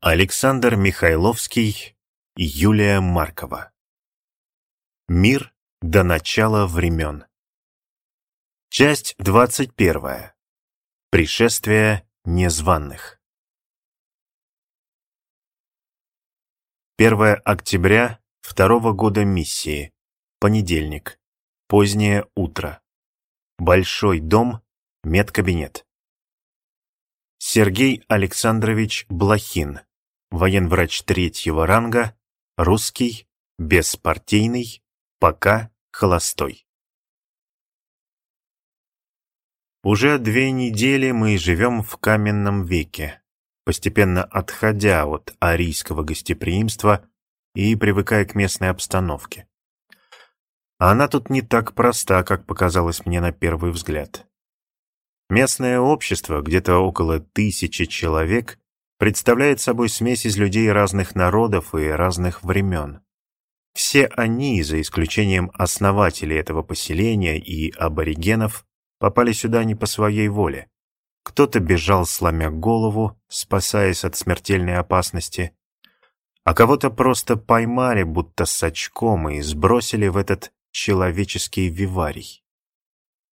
Александр Михайловский Юлия Маркова. Мир до начала времен. Часть 21. Пришествие незваных. 1 октября второго года миссии. Понедельник. Позднее утро. Большой дом, медкабинет. Сергей Александрович Блохин, военврач третьего ранга, русский, беспартийный, пока холостой. Уже две недели мы живем в каменном веке, постепенно отходя от арийского гостеприимства и привыкая к местной обстановке. Она тут не так проста, как показалось мне на первый взгляд. Местное общество, где-то около тысячи человек, представляет собой смесь из людей разных народов и разных времен. Все они, за исключением основателей этого поселения и аборигенов, попали сюда не по своей воле. Кто-то бежал, сломя голову, спасаясь от смертельной опасности, а кого-то просто поймали, будто с очком, и сбросили в этот человеческий виварий.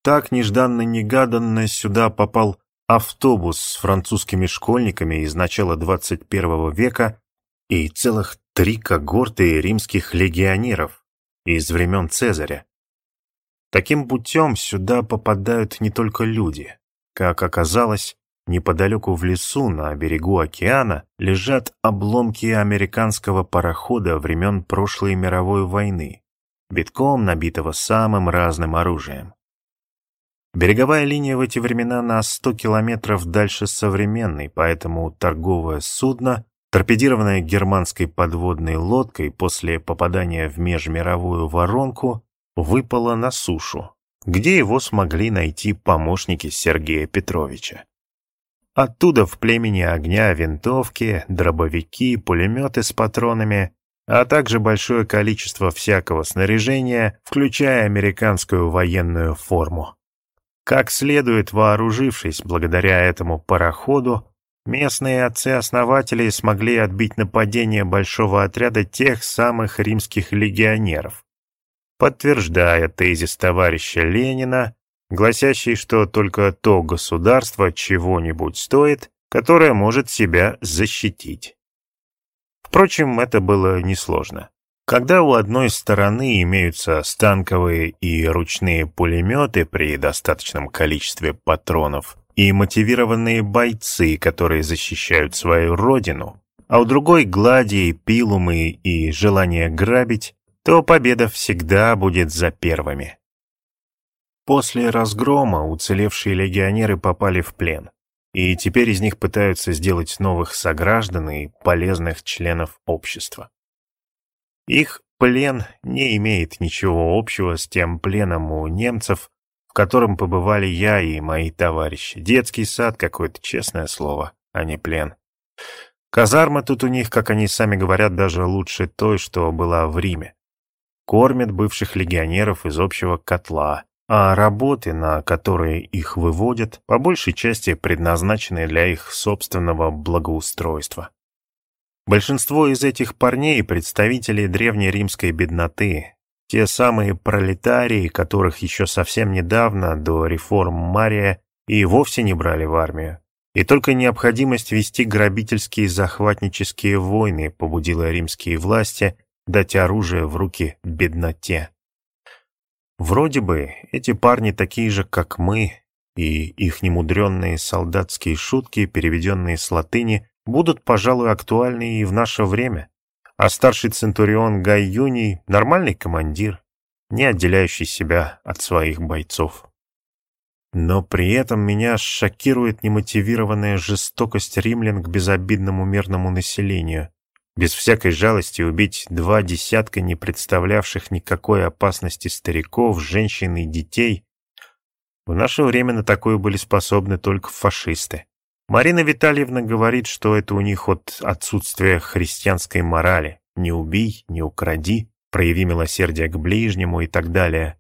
Так нежданно-негаданно сюда попал автобус с французскими школьниками из начала 21 века и целых три когорты римских легионеров из времен Цезаря. Таким путем сюда попадают не только люди. Как оказалось, неподалеку в лесу на берегу океана лежат обломки американского парохода времен прошлой мировой войны битком набитого самым разным оружием. Береговая линия в эти времена на 100 километров дальше современной, поэтому торговое судно, торпедированное германской подводной лодкой после попадания в межмировую воронку, выпало на сушу, где его смогли найти помощники Сергея Петровича. Оттуда в племени огня винтовки, дробовики, пулеметы с патронами а также большое количество всякого снаряжения, включая американскую военную форму. Как следует вооружившись благодаря этому пароходу, местные отцы-основатели смогли отбить нападение большого отряда тех самых римских легионеров, подтверждая тезис товарища Ленина, гласящий, что только то государство чего-нибудь стоит, которое может себя защитить. Впрочем, это было несложно. Когда у одной стороны имеются станковые и ручные пулеметы при достаточном количестве патронов и мотивированные бойцы, которые защищают свою родину, а у другой глади, пилумы и желание грабить, то победа всегда будет за первыми. После разгрома уцелевшие легионеры попали в плен и теперь из них пытаются сделать новых сограждан и полезных членов общества. Их плен не имеет ничего общего с тем пленом у немцев, в котором побывали я и мои товарищи. Детский сад какое-то, честное слово, а не плен. Казарма тут у них, как они сами говорят, даже лучше той, что была в Риме. Кормят бывших легионеров из общего котла, а работы, на которые их выводят, по большей части предназначены для их собственного благоустройства. Большинство из этих парней – представители древнеримской бедноты, те самые пролетарии, которых еще совсем недавно, до реформ Мария, и вовсе не брали в армию. И только необходимость вести грабительские захватнические войны побудила римские власти дать оружие в руки бедноте. Вроде бы эти парни такие же, как мы, и их немудренные солдатские шутки, переведенные с латыни, будут, пожалуй, актуальны и в наше время. А старший центурион Гай Юний — нормальный командир, не отделяющий себя от своих бойцов. Но при этом меня шокирует немотивированная жестокость римлян к безобидному мирному населению, без всякой жалости убить два десятка не представлявших никакой опасности стариков, женщин и детей. В наше время на такое были способны только фашисты. Марина Витальевна говорит, что это у них от отсутствия христианской морали. Не убей, не укради, прояви милосердие к ближнему и так далее.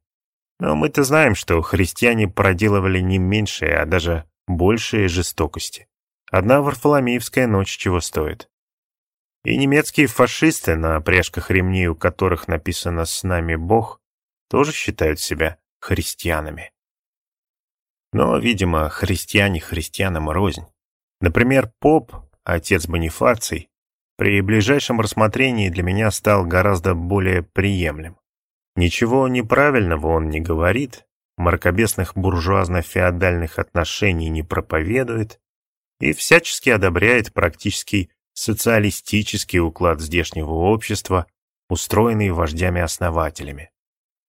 Но мы-то знаем, что христиане проделывали не меньшее, а даже большие жестокости. Одна Варфоломеевская ночь чего стоит. И немецкие фашисты, на пряжках ремней у которых написано «С нами Бог», тоже считают себя христианами. Но, видимо, христиане христианам рознь. Например, поп, отец Бонифаций, при ближайшем рассмотрении для меня стал гораздо более приемлем. Ничего неправильного он не говорит, мракобесных буржуазно-феодальных отношений не проповедует и всячески одобряет практически социалистический уклад здешнего общества, устроенный вождями-основателями.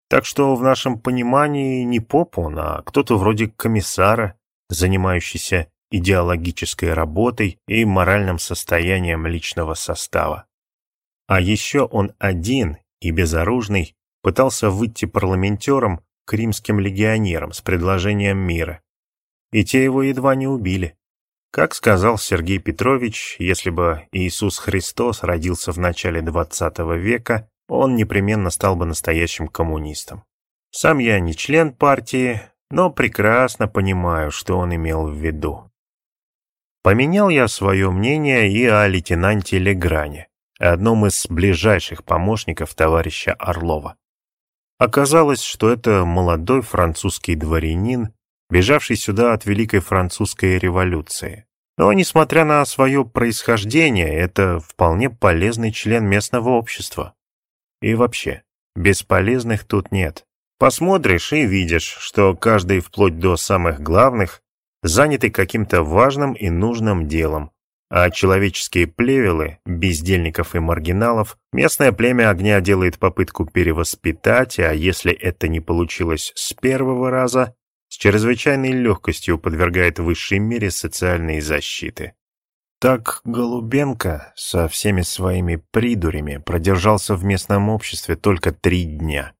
Так что в нашем понимании не поп он, а кто-то вроде комиссара, занимающийся идеологической работой и моральным состоянием личного состава. А еще он один и безоружный пытался выйти парламентером к римским легионерам с предложением мира. И те его едва не убили. Как сказал Сергей Петрович, если бы Иисус Христос родился в начале XX века, он непременно стал бы настоящим коммунистом. Сам я не член партии, но прекрасно понимаю, что он имел в виду. Поменял я свое мнение и о лейтенанте Легране, одном из ближайших помощников товарища Орлова. Оказалось, что это молодой французский дворянин, бежавший сюда от Великой Французской революции. Но, несмотря на свое происхождение, это вполне полезный член местного общества. И вообще, бесполезных тут нет. Посмотришь и видишь, что каждый вплоть до самых главных заняты каким-то важным и нужным делом, а человеческие плевелы, бездельников и маргиналов, местное племя огня делает попытку перевоспитать, а если это не получилось с первого раза, с чрезвычайной легкостью подвергает высшей мере социальной защиты. Так Голубенко со всеми своими придурями продержался в местном обществе только три дня.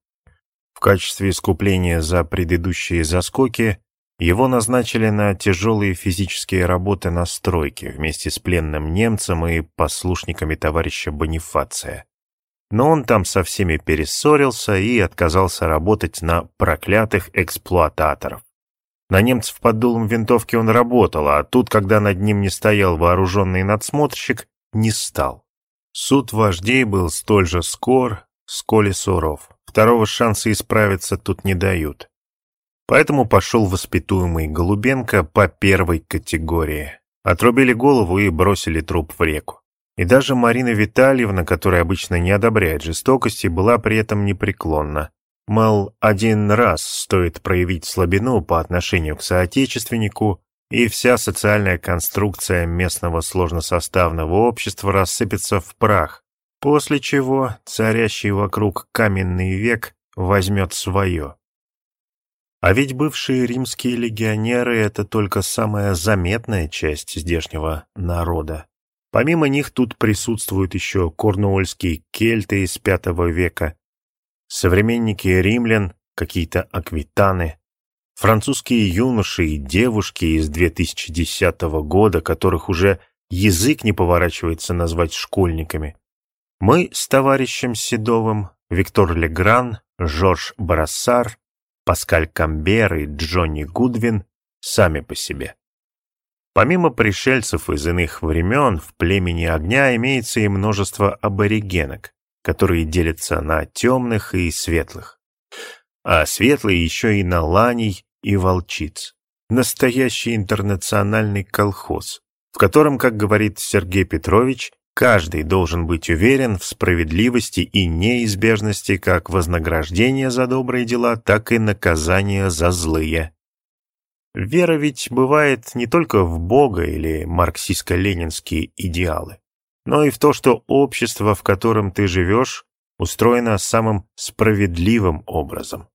В качестве искупления за предыдущие заскоки его назначили на тяжелые физические работы на стройке вместе с пленным немцем и послушниками товарища Бонифация. Но он там со всеми перессорился и отказался работать на проклятых эксплуататоров. На немцев под дулом винтовки он работал, а тут, когда над ним не стоял вооруженный надсмотрщик, не стал. Суд вождей был столь же скор, сколь и суров. Второго шанса исправиться тут не дают. Поэтому пошел воспитуемый Голубенко по первой категории. Отрубили голову и бросили труп в реку. И даже Марина Витальевна, которая обычно не одобряет жестокости, была при этом непреклонна. Мол, один раз стоит проявить слабину по отношению к соотечественнику, и вся социальная конструкция местного сложносоставного общества рассыпется в прах, после чего царящий вокруг каменный век возьмет свое. А ведь бывшие римские легионеры — это только самая заметная часть здешнего народа. Помимо них тут присутствуют еще корнуольские кельты из V века, современники римлян, какие-то аквитаны, французские юноши и девушки из 2010 года, которых уже язык не поворачивается назвать школьниками. Мы с товарищем Седовым, Виктор Легран, Жорж Брассар, Паскаль Камбер и Джонни Гудвин сами по себе. Помимо пришельцев из иных времен, в племени огня имеется и множество аборигенок, которые делятся на темных и светлых. А светлые еще и на ланей и волчиц. Настоящий интернациональный колхоз, в котором, как говорит Сергей Петрович, Каждый должен быть уверен в справедливости и неизбежности как вознаграждения за добрые дела, так и наказания за злые. Вера ведь бывает не только в Бога или марксистско-ленинские идеалы, но и в то, что общество, в котором ты живешь, устроено самым справедливым образом.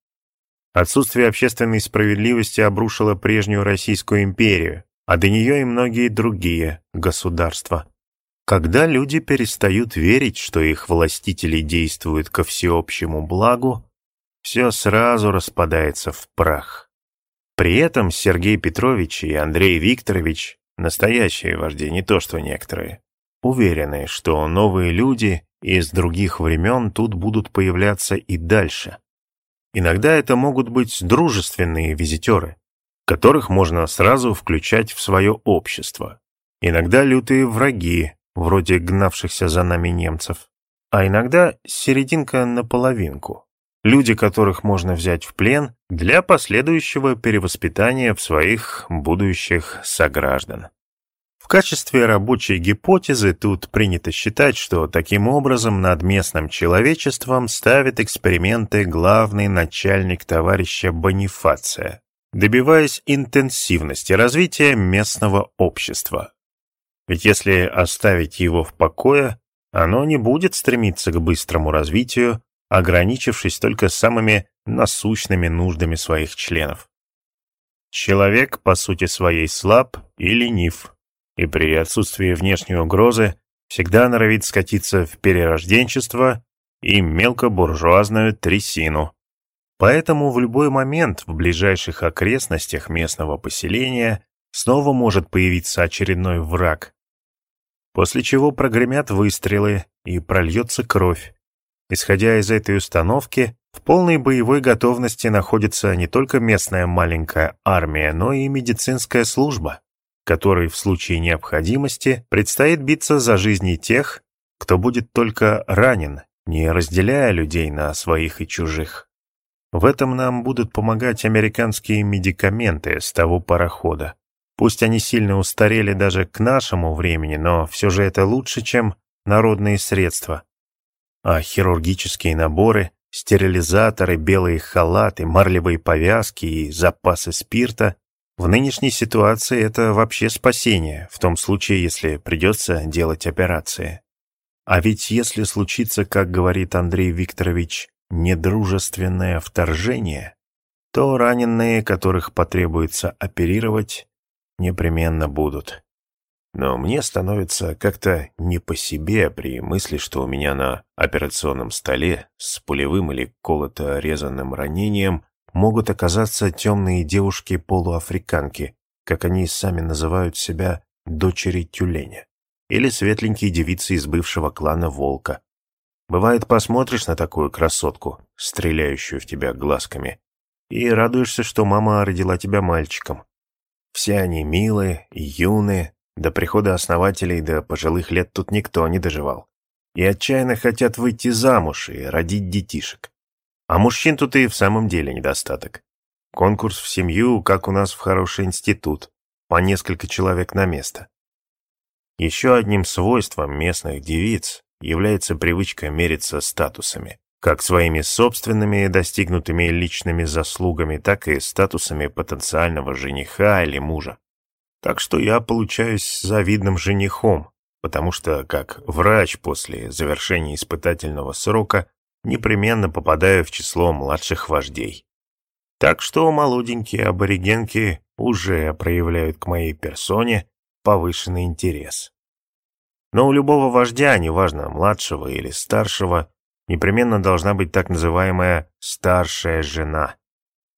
Отсутствие общественной справедливости обрушило прежнюю Российскую империю, а до нее и многие другие государства. Когда люди перестают верить, что их властители действуют ко всеобщему благу, все сразу распадается в прах. При этом Сергей Петрович и Андрей Викторович, настоящие вожди, не то что некоторые, уверены, что новые люди из других времен тут будут появляться и дальше. Иногда это могут быть дружественные визитеры, которых можно сразу включать в свое общество. Иногда лютые враги, вроде гнавшихся за нами немцев, а иногда серединка на половинку. Люди, которых можно взять в плен для последующего перевоспитания в своих будущих сограждан. В качестве рабочей гипотезы тут принято считать, что таким образом над местным человечеством ставит эксперименты главный начальник товарища Бонифация, добиваясь интенсивности развития местного общества. Ведь если оставить его в покое, оно не будет стремиться к быстрому развитию, ограничившись только самыми насущными нуждами своих членов. Человек, по сути своей, слаб и ленив, и при отсутствии внешней угрозы всегда норовит скатиться в перерожденчество и мелкобуржуазную трясину. Поэтому в любой момент в ближайших окрестностях местного поселения снова может появиться очередной враг, после чего прогремят выстрелы и прольется кровь. Исходя из этой установки, в полной боевой готовности находится не только местная маленькая армия, но и медицинская служба, которой в случае необходимости предстоит биться за жизни тех, кто будет только ранен, не разделяя людей на своих и чужих. В этом нам будут помогать американские медикаменты с того парохода. Пусть они сильно устарели даже к нашему времени, но все же это лучше, чем народные средства. А хирургические наборы, стерилизаторы, белые халаты, марлевые повязки и запасы спирта в нынешней ситуации это вообще спасение, в том случае, если придется делать операции. А ведь если случится, как говорит Андрей Викторович, недружественное вторжение, то раненые, которых потребуется оперировать, непременно будут. Но мне становится как-то не по себе при мысли, что у меня на операционном столе с пулевым или колото-резанным ранением могут оказаться темные девушки-полуафриканки, как они сами называют себя дочери тюленя, или светленькие девицы из бывшего клана Волка. Бывает, посмотришь на такую красотку, стреляющую в тебя глазками, и радуешься, что мама родила тебя мальчиком, все они милые, юные, до прихода основателей до пожилых лет тут никто не доживал. И отчаянно хотят выйти замуж и родить детишек. А мужчин тут и в самом деле недостаток. Конкурс в семью, как у нас в хороший институт, по несколько человек на место. Еще одним свойством местных девиц является привычка мериться статусами как своими собственными достигнутыми личными заслугами, так и статусами потенциального жениха или мужа. Так что я получаюсь завидным женихом, потому что, как врач после завершения испытательного срока, непременно попадаю в число младших вождей. Так что молоденькие аборигенки уже проявляют к моей персоне повышенный интерес. Но у любого вождя, неважно, младшего или старшего, непременно должна быть так называемая «старшая жена».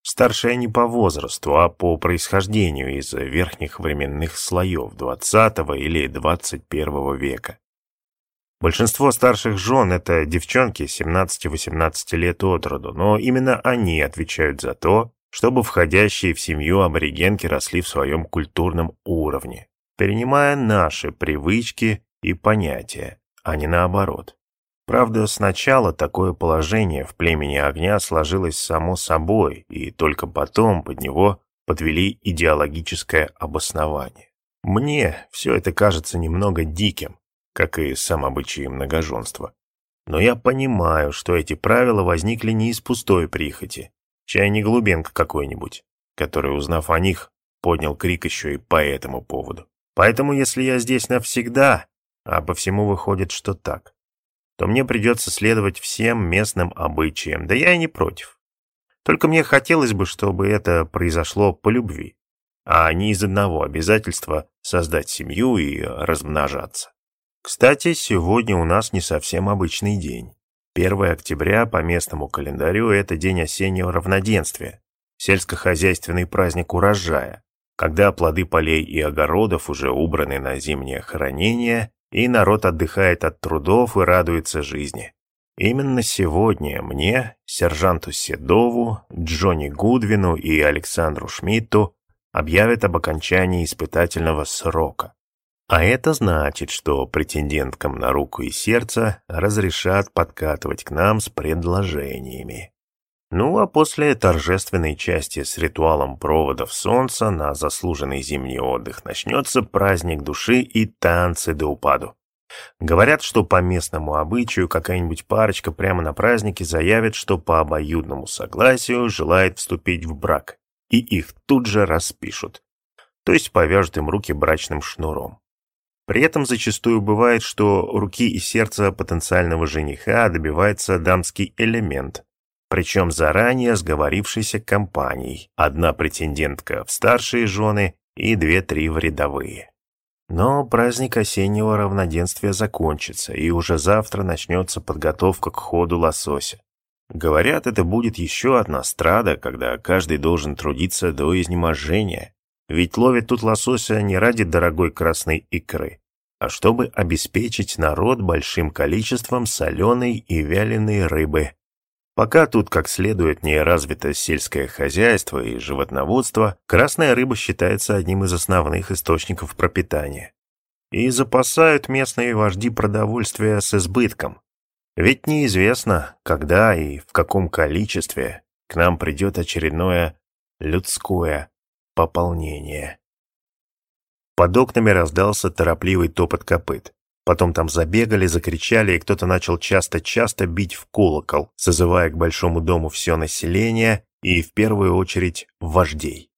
Старшая не по возрасту, а по происхождению из верхних временных слоев XX или XXI века. Большинство старших жен — это девчонки 17-18 лет от роду, но именно они отвечают за то, чтобы входящие в семью аборигенки росли в своем культурном уровне, перенимая наши привычки и понятия, а не наоборот. Правда, сначала такое положение в племени огня сложилось само собой, и только потом под него подвели идеологическое обоснование. Мне все это кажется немного диким, как и сам обычай многоженства. Но я понимаю, что эти правила возникли не из пустой прихоти, чай не Голубенко какой-нибудь, который, узнав о них, поднял крик еще и по этому поводу. Поэтому, если я здесь навсегда, а по всему выходит, что так, то мне придется следовать всем местным обычаям, да я и не против. Только мне хотелось бы, чтобы это произошло по любви, а не из одного обязательства создать семью и размножаться. Кстати, сегодня у нас не совсем обычный день. 1 октября по местному календарю это день осеннего равноденствия, сельскохозяйственный праздник урожая, когда плоды полей и огородов уже убраны на зимнее хранение и народ отдыхает от трудов и радуется жизни. Именно сегодня мне, сержанту Седову, Джонни Гудвину и Александру Шмидту объявят об окончании испытательного срока. А это значит, что претенденткам на руку и сердце разрешат подкатывать к нам с предложениями. Ну а после торжественной части с ритуалом проводов солнца на заслуженный зимний отдых начнется праздник души и танцы до упаду. Говорят, что по местному обычаю какая-нибудь парочка прямо на празднике заявит, что по обоюдному согласию желает вступить в брак, и их тут же распишут, то есть повяжут им руки брачным шнуром. При этом зачастую бывает, что руки и сердце потенциального жениха добивается дамский элемент, причем заранее сговорившейся компанией, одна претендентка в старшие жены и две-три в рядовые. Но праздник осеннего равноденствия закончится, и уже завтра начнется подготовка к ходу лосося. Говорят, это будет еще одна страда, когда каждый должен трудиться до изнеможения. Ведь ловят тут лосося не ради дорогой красной икры, а чтобы обеспечить народ большим количеством соленой и вяленой рыбы. Пока тут как следует не развито сельское хозяйство и животноводство, красная рыба считается одним из основных источников пропитания. И запасают местные вожди продовольствия с избытком. Ведь неизвестно, когда и в каком количестве к нам придет очередное людское пополнение. Под окнами раздался торопливый топот копыт. Потом там забегали, закричали, и кто-то начал часто-часто бить в колокол, созывая к большому дому все население и, в первую очередь, вождей.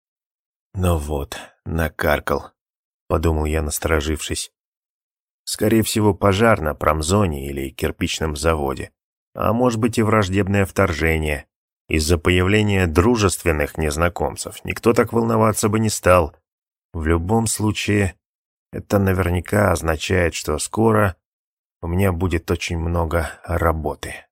«Ну вот, накаркал», — подумал я, насторожившись. «Скорее всего, пожар на промзоне или кирпичном заводе, а может быть и враждебное вторжение. Из-за появления дружественных незнакомцев никто так волноваться бы не стал. В любом случае, это наверняка означает, что скоро у меня будет очень много работы.